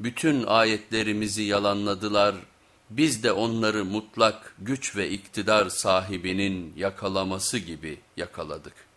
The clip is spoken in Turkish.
bütün ayetlerimizi yalanladılar, biz de onları mutlak güç ve iktidar sahibinin yakalaması gibi yakaladık.